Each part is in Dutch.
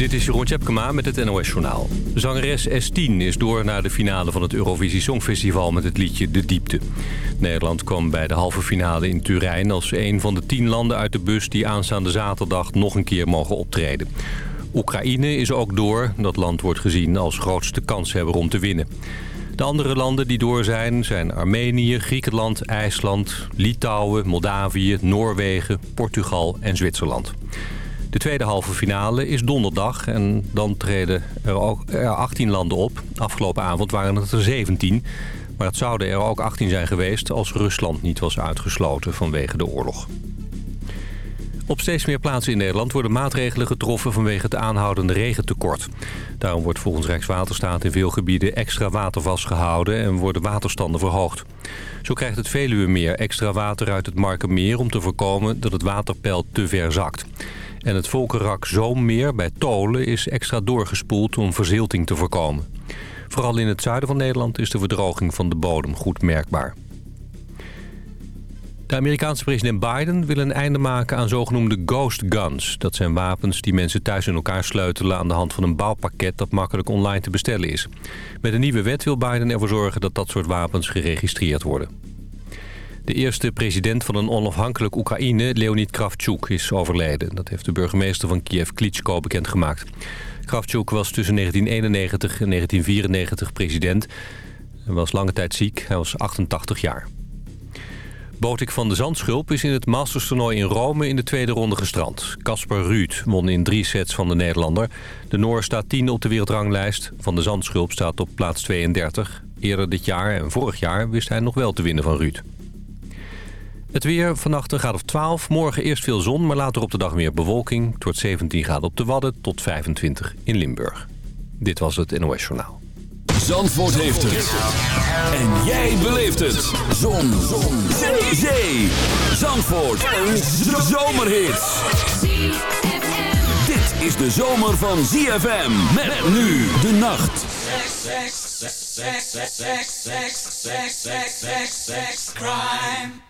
Dit is Jeroen Tjepkema met het NOS Journaal. Zangeres S10 is door naar de finale van het Eurovisie Songfestival met het liedje De Diepte. Nederland kwam bij de halve finale in Turijn als een van de tien landen uit de bus... die aanstaande zaterdag nog een keer mogen optreden. Oekraïne is ook door. Dat land wordt gezien als grootste kanshebber om te winnen. De andere landen die door zijn zijn Armenië, Griekenland, IJsland, Litouwen, Moldavië, Noorwegen, Portugal en Zwitserland. De tweede halve finale is donderdag en dan treden er ook 18 landen op. Afgelopen avond waren het er 17, maar het zouden er ook 18 zijn geweest als Rusland niet was uitgesloten vanwege de oorlog. Op steeds meer plaatsen in Nederland worden maatregelen getroffen vanwege het aanhoudende regentekort. Daarom wordt volgens Rijkswaterstaat in veel gebieden extra water vastgehouden en worden waterstanden verhoogd. Zo krijgt het Veluwe meer extra water uit het Markermeer om te voorkomen dat het waterpeil te ver zakt. En het Volkerak Zoommeer bij Tolen is extra doorgespoeld om verzilting te voorkomen. Vooral in het zuiden van Nederland is de verdroging van de bodem goed merkbaar. De Amerikaanse president Biden wil een einde maken aan zogenoemde ghost guns. Dat zijn wapens die mensen thuis in elkaar sleutelen aan de hand van een bouwpakket dat makkelijk online te bestellen is. Met een nieuwe wet wil Biden ervoor zorgen dat dat soort wapens geregistreerd worden. De eerste president van een onafhankelijk Oekraïne, Leonid Kravchuk, is overleden. Dat heeft de burgemeester van Kiev, Klitschko, bekendgemaakt. Kravchuk was tussen 1991 en 1994 president. Hij was lange tijd ziek. Hij was 88 jaar. Botik van de Zandschulp is in het Masters-toernooi in Rome in de tweede ronde gestrand. Casper Ruud won in drie sets van de Nederlander. De Noor staat 10 op de wereldranglijst. Van de Zandschulp staat op plaats 32. Eerder dit jaar en vorig jaar wist hij nog wel te winnen van Ruud. Het weer, vannacht een graad of 12. Morgen eerst veel zon, maar later op de dag meer bewolking. Het wordt 17 graden op de Wadden tot 25 in Limburg. Dit was het NOS Journaal. Zandvoort heeft het. En jij beleeft het. Zon. zon. Zee. Zee. Zandvoort. Een zomerhit. Dit is de zomer van ZFM. Met nu de nacht. Crime.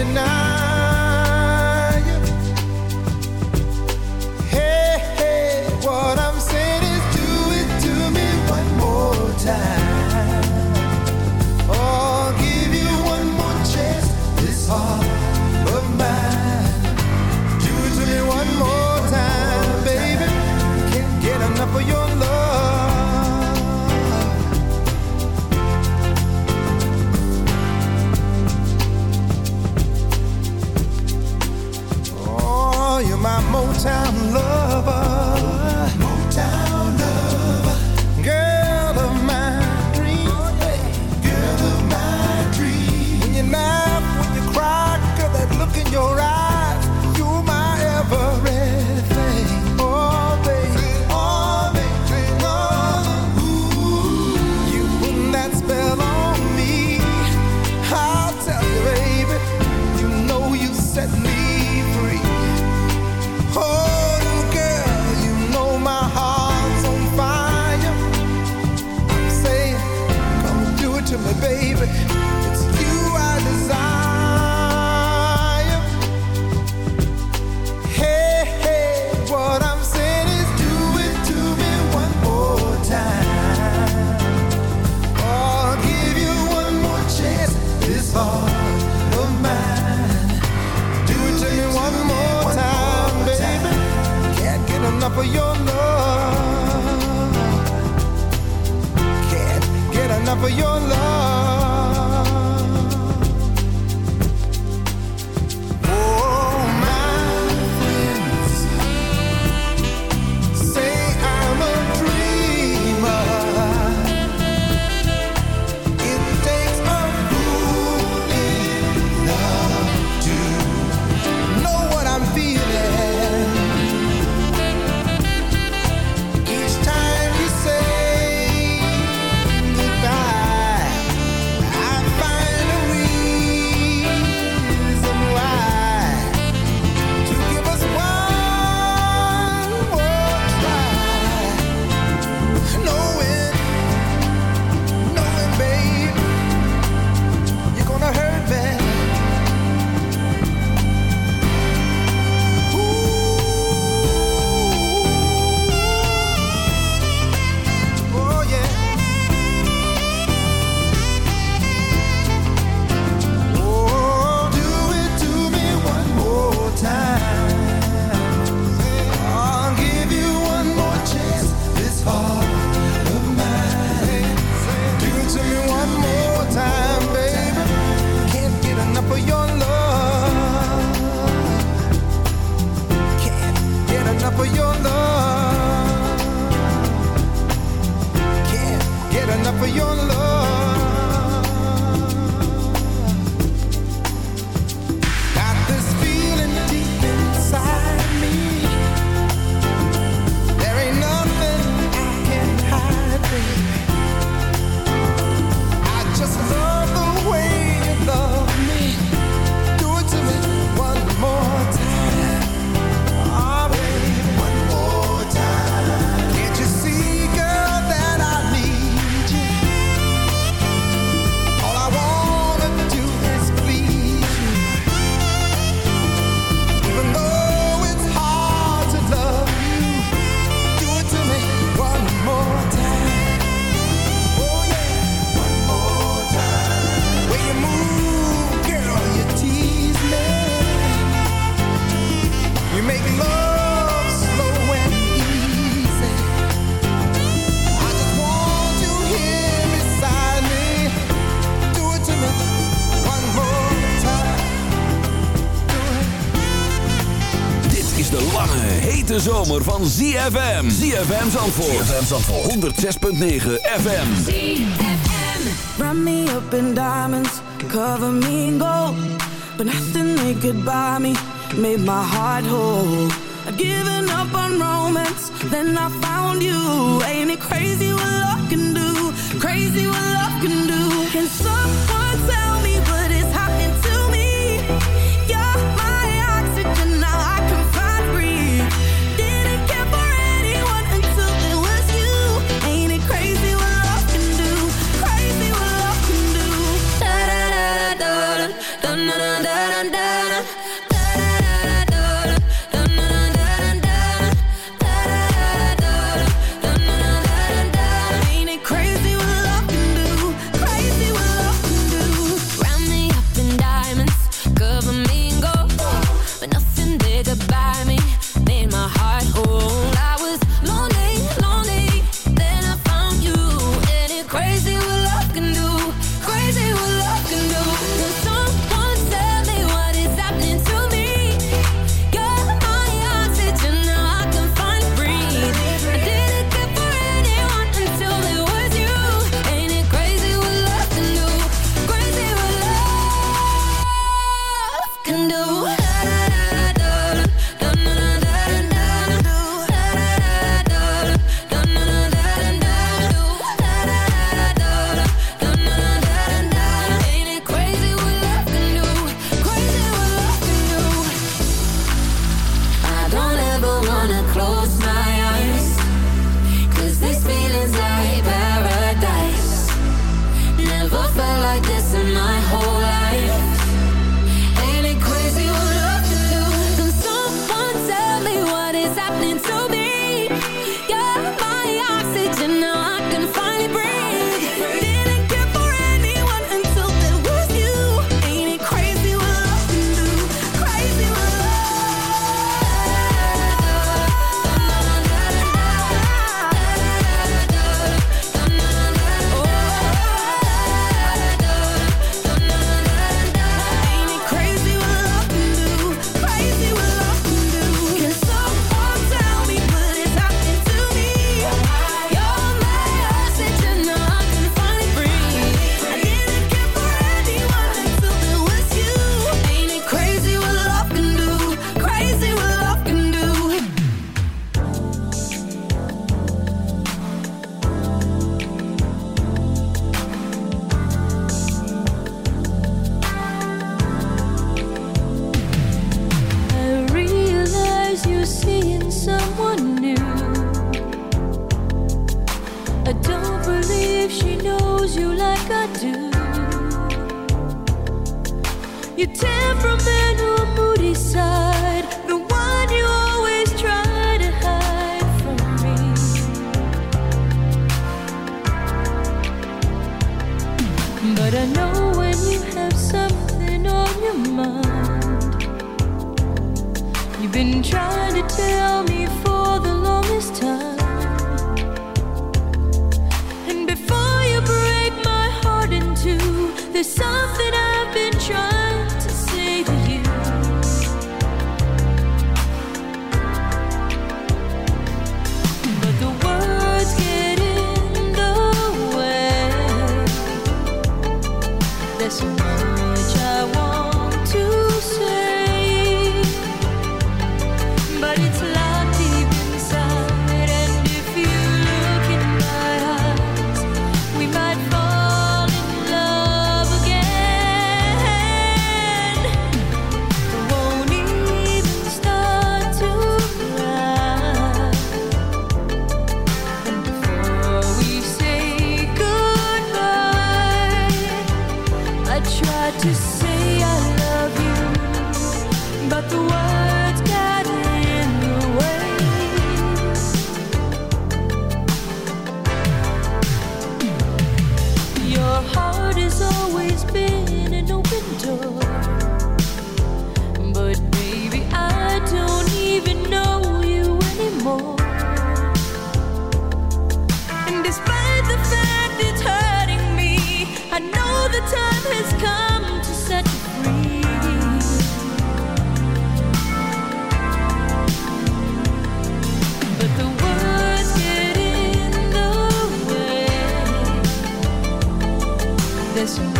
deny van ZFM. ZFM Zandvoort. ZFM Zandvoort. 106.9 FM. ZFM. Run me up in diamonds. Cover me in gold. But nothing they could buy me. Made my heart whole. I've given up on romance. Then I found you. Ain't it crazy what love can do? Crazy what diamond. You've been trying to tell me for the longest time. And before you break my heart in two, there's something. beso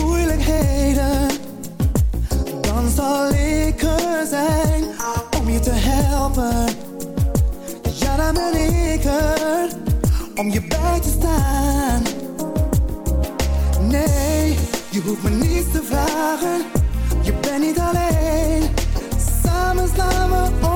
moeilijkheden, dan zal ik er zijn om je te helpen. Ja, dan ben ik er om je bij te staan. Nee, je hoeft me niets te vragen, je bent niet alleen. Samen slaan we.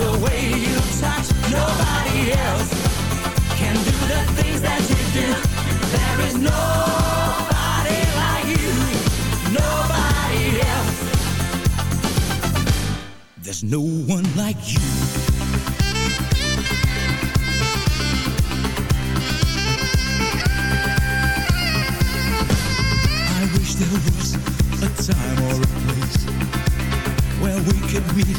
The way you touch. Nobody else can do the things that you do. There is nobody like you, nobody else. There's no one like you. I wish there was a time or a place where we could meet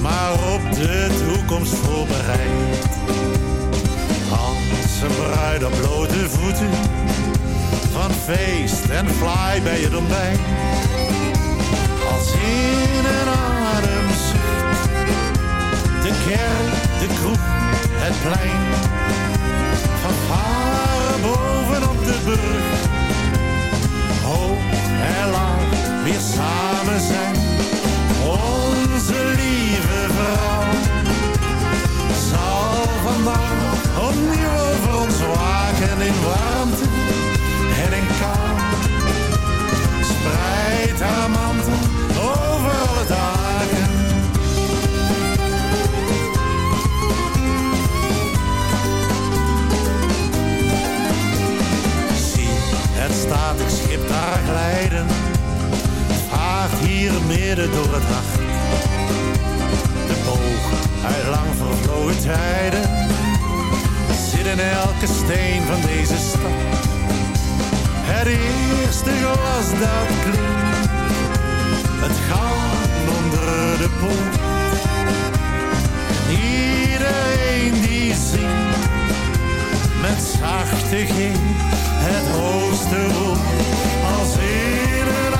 Maar op de toekomst voorbereid. Als een bruid op blote voeten, van feest en fly bij het ontbijt. Als in een ademzucht, de kerk, de kroeg, het plein. Van varen bovenop de brug, hoog en laag weer samen door het nacht. De boog uit lang vervlogen tijden zit in elke steen van deze stad. Het eerste glas dat klinkt, het goud onder de poort. Iedereen die zingt, met zachte G, het hoogste woord, als ademzucht.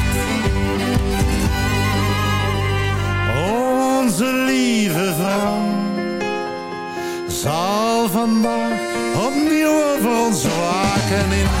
Onze lieve vrouw. Zal vandaag opnieuw over ons waken in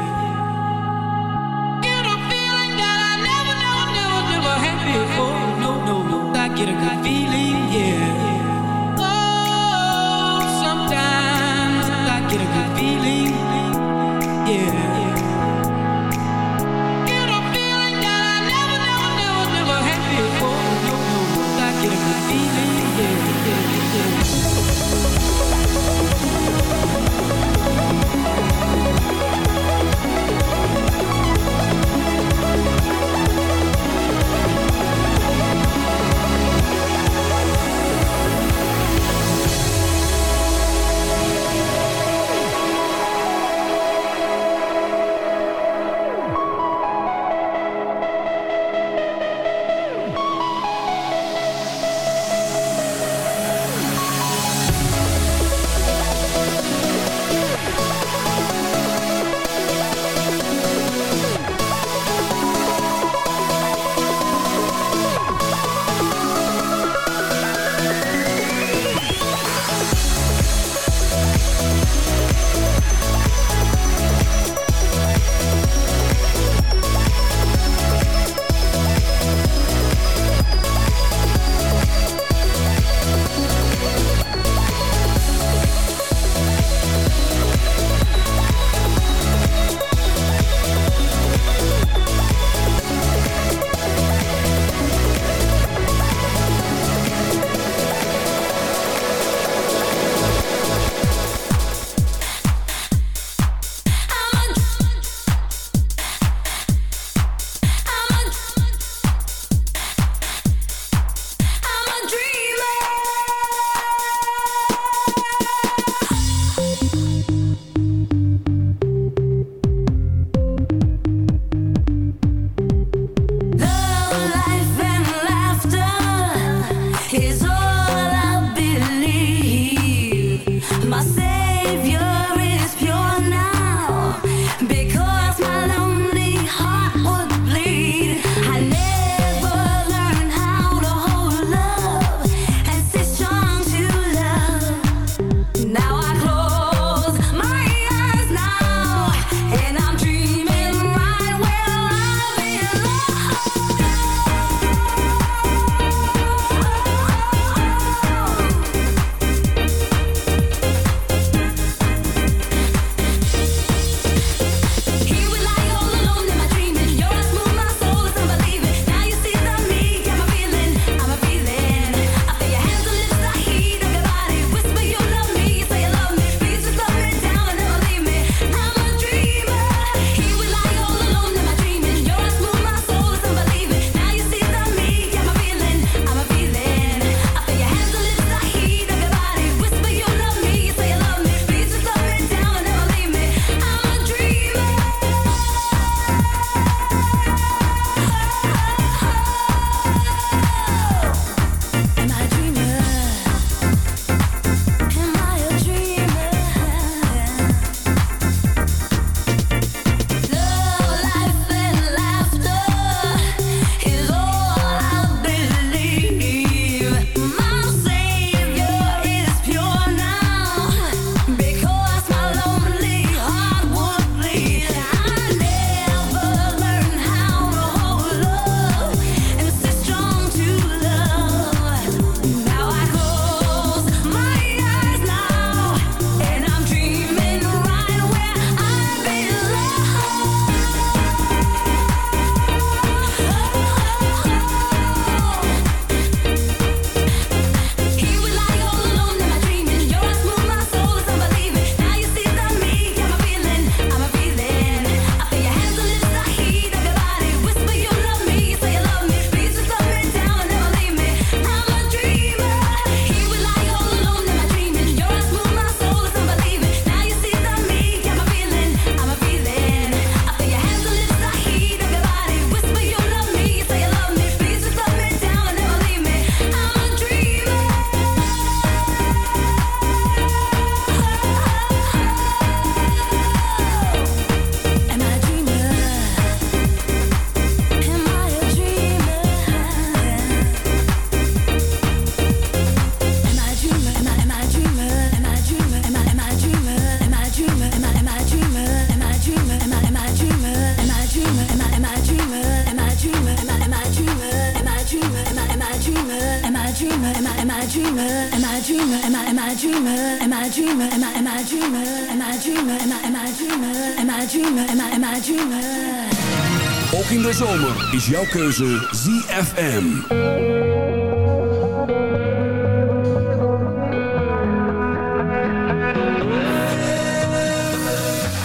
de zomer is jouw keuze ZFM.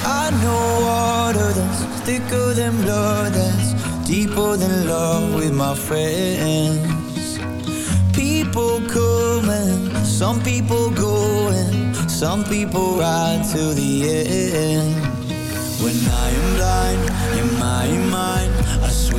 I know water that's thicker than blood that's deeper than love with my friends. People coming, some people going, some people ride to the end. When I am blind, in my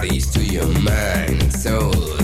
bodies to your mind and soul.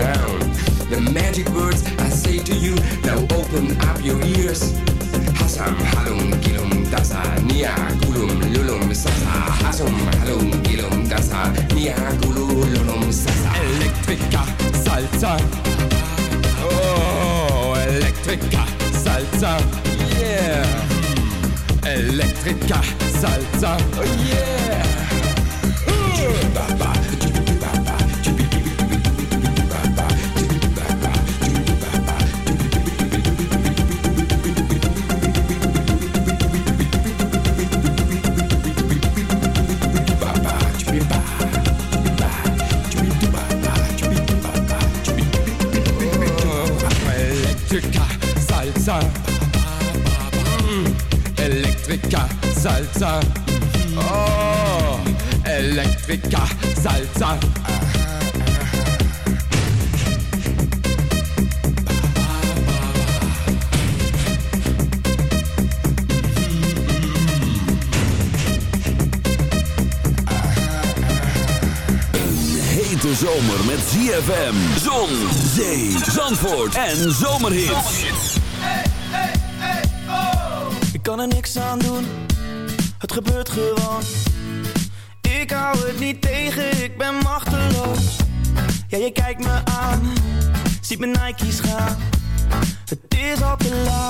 Around. The magic words I say to you, now open up your ears. Hasam halum gilum dasa nia gulum lulum sasa. Hasum halum gilum dasa nia gulum lulum sasa. Electrica salsa. Oh, Electrica salsa, yeah. Electrica salsa, oh yeah. Electrica salsa. Oh, Electrica salsa. hete zomer met ZFM, zon, zee, zandvoort en zomerhits. Ik kan er niks aan doen, het gebeurt gewoon. Ik hou het niet tegen, ik ben machteloos. Ja, je kijkt me aan, ziet mijn Nike's gaan. Het is al te laat,